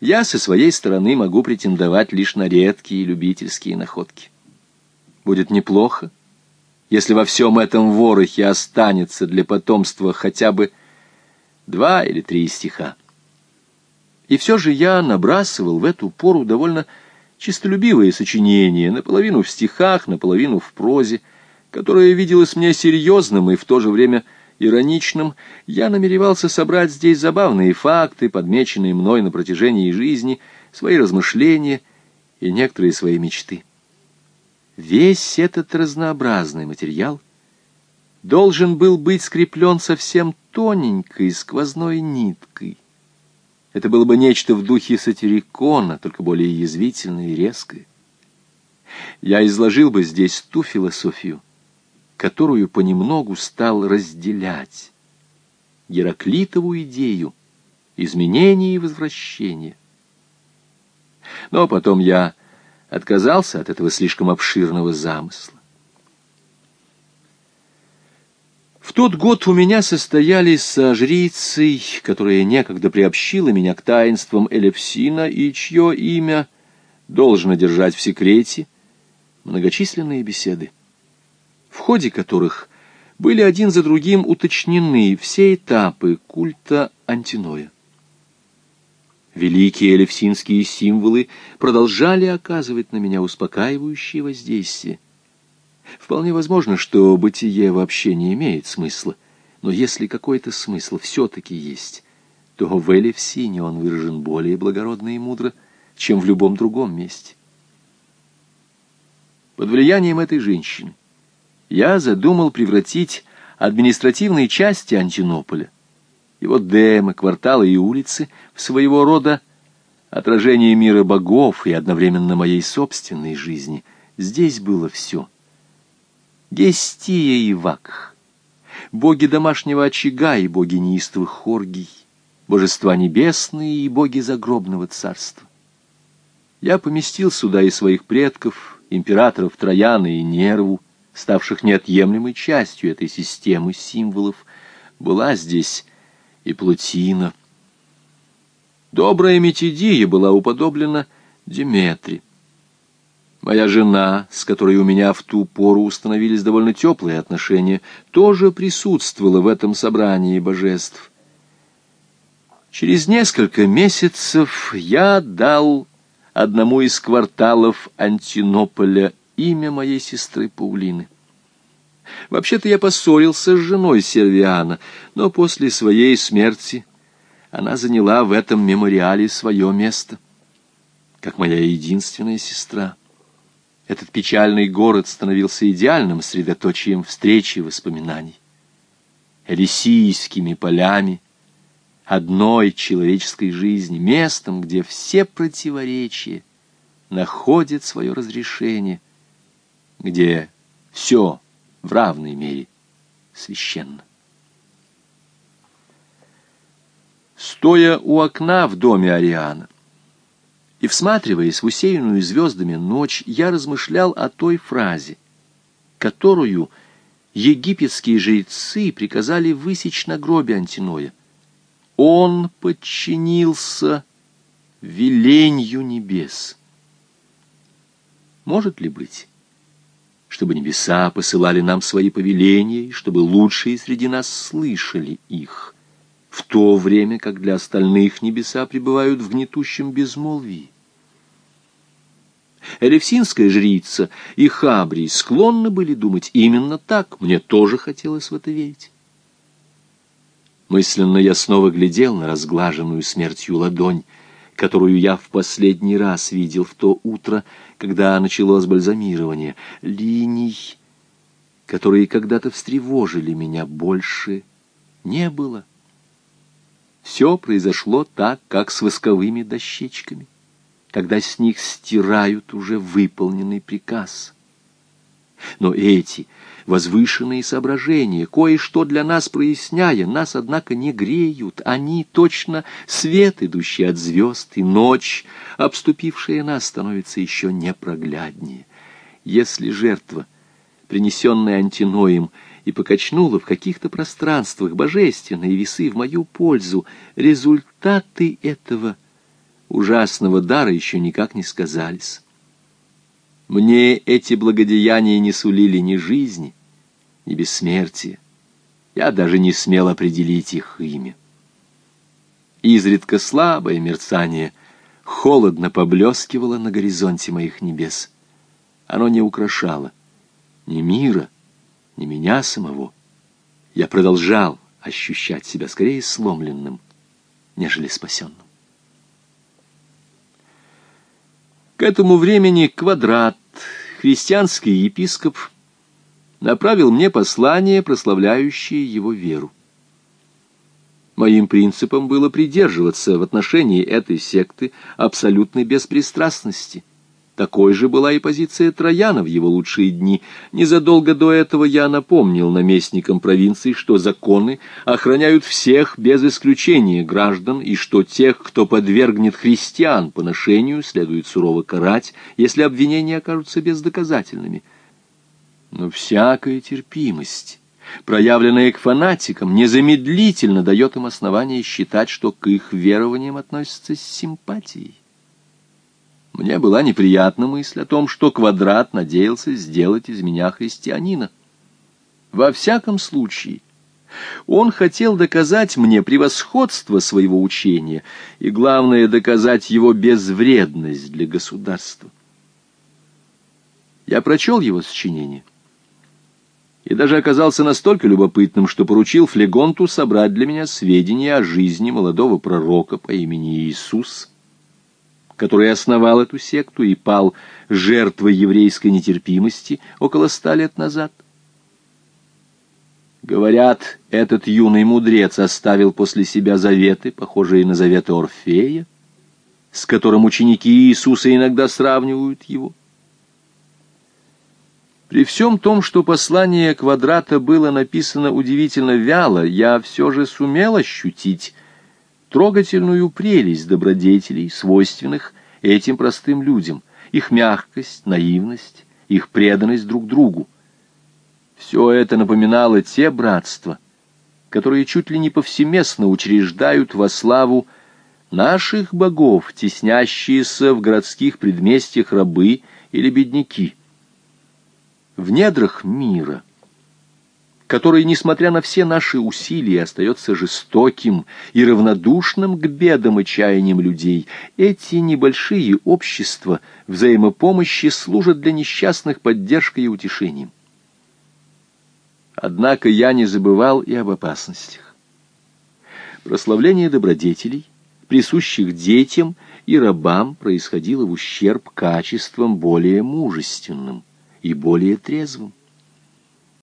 Я со своей стороны могу претендовать лишь на редкие любительские находки. Будет неплохо, если во всем этом ворохе останется для потомства хотя бы два или три стиха. И все же я набрасывал в эту пору довольно чистолюбивое сочинение, наполовину в стихах, наполовину в прозе, которое виделось мне серьезным и в то же время ироничным, я намеревался собрать здесь забавные факты, подмеченные мной на протяжении жизни, свои размышления и некоторые свои мечты. Весь этот разнообразный материал должен был быть скреплен совсем тоненькой сквозной ниткой. Это было бы нечто в духе сатирикона, только более язвительное и резкое. Я изложил бы здесь ту философию, которую понемногу стал разделять. Гераклитову идею изменения и возвращения. Но потом я отказался от этого слишком обширного замысла. В тот год у меня состоялись со жрицей, которая некогда приобщила меня к таинствам Элевсина и чье имя должно держать в секрете, многочисленные беседы ходе которых были один за другим уточнены все этапы культа Антиноя. Великие элевсинские символы продолжали оказывать на меня успокаивающее воздействие. Вполне возможно, что бытие вообще не имеет смысла, но если какой-то смысл все-таки есть, то в Элевсине он выражен более благородно и мудро, чем в любом другом месте. Под влиянием этой женщины я задумал превратить административные части Антинополя, его демы, кварталы и улицы, в своего рода отражение мира богов и одновременно моей собственной жизни. Здесь было все. Гестия и Вакх, боги домашнего очага и боги неистовых хоргий, божества небесные и боги загробного царства. Я поместил сюда и своих предков, императоров Трояна и Нерву, ставших неотъемлемой частью этой системы символов, была здесь и Плутина. Добрая Метидия была уподоблена Деметре. Моя жена, с которой у меня в ту пору установились довольно теплые отношения, тоже присутствовала в этом собрании божеств. Через несколько месяцев я дал одному из кварталов Антинополя имя моей сестры Паулины. Вообще-то я поссорился с женой Сервиана, но после своей смерти она заняла в этом мемориале свое место, как моя единственная сестра. Этот печальный город становился идеальным средоточием встречи и воспоминаний. Элисийскими полями, одной человеческой жизни, местом, где все противоречия находят свое разрешение — где все в равной мере священно. Стоя у окна в доме Ариана и всматриваясь в усеянную звездами ночь, я размышлял о той фразе, которую египетские жрецы приказали высечь на гробе Антиноя. Он подчинился веленью небес. Может ли быть, чтобы небеса посылали нам свои повеления, чтобы лучшие среди нас слышали их, в то время как для остальных небеса пребывают в гнетущем безмолвии. Элевсинская жрица и Хабрий склонны были думать именно так, мне тоже хотелось в это верить. Мысленно я снова глядел на разглаженную смертью ладонь, которую я в последний раз видел в то утро, когда началось бальзамирование. Линий, которые когда-то встревожили меня, больше не было. Все произошло так, как с восковыми дощечками, когда с них стирают уже выполненный приказ. Но эти возвышенные соображения, кое-что для нас проясняя, нас, однако, не греют. Они точно свет, идущий от звезд, и ночь, обступившая нас, становится еще непрогляднее. Если жертва, принесенная антиноем, и покачнула в каких-то пространствах божественные весы в мою пользу, результаты этого ужасного дара еще никак не сказались. Мне эти благодеяния не сулили ни жизни, ни бессмертия. Я даже не смел определить их имя. Изредка слабое мерцание холодно поблескивало на горизонте моих небес. Оно не украшало ни мира, ни меня самого. Я продолжал ощущать себя скорее сломленным, нежели спасенным. К этому времени Квадрат, христианский епископ, направил мне послание, прославляющее его веру. Моим принципом было придерживаться в отношении этой секты абсолютной беспристрастности, такой же была и позиция Трояна в его лучшие дни. Незадолго до этого я напомнил наместникам провинции, что законы охраняют всех без исключения граждан, и что тех, кто подвергнет христиан поношению, следует сурово карать, если обвинения окажутся бездоказательными. Но всякая терпимость проявленная к фанатикам, незамедлительно дает им основание считать, что к их верованиям относятся с симпатией. Мне была неприятна мысль о том, что Квадрат надеялся сделать из меня христианина. Во всяком случае, он хотел доказать мне превосходство своего учения и, главное, доказать его безвредность для государства. Я прочел его сочинение и даже оказался настолько любопытным, что поручил Флегонту собрать для меня сведения о жизни молодого пророка по имени Иисус, который основал эту секту и пал жертвой еврейской нетерпимости около ста лет назад. Говорят, этот юный мудрец оставил после себя заветы, похожие на заветы Орфея, с которым ученики Иисуса иногда сравнивают его. При всем том, что послание Квадрата было написано удивительно вяло, я все же сумел ощутить трогательную прелесть добродетелей, свойственных этим простым людям, их мягкость, наивность, их преданность друг другу. Все это напоминало те братства, которые чуть ли не повсеместно учреждают во славу наших богов, теснящиеся в городских предместьях рабы или бедняки. В недрах мира — который, несмотря на все наши усилия, остается жестоким и равнодушным к бедам и чаяниям людей, эти небольшие общества взаимопомощи служат для несчастных поддержкой и утешением. Однако я не забывал и об опасностях. Прославление добродетелей, присущих детям и рабам, происходило в ущерб качествам более мужественным и более трезвым.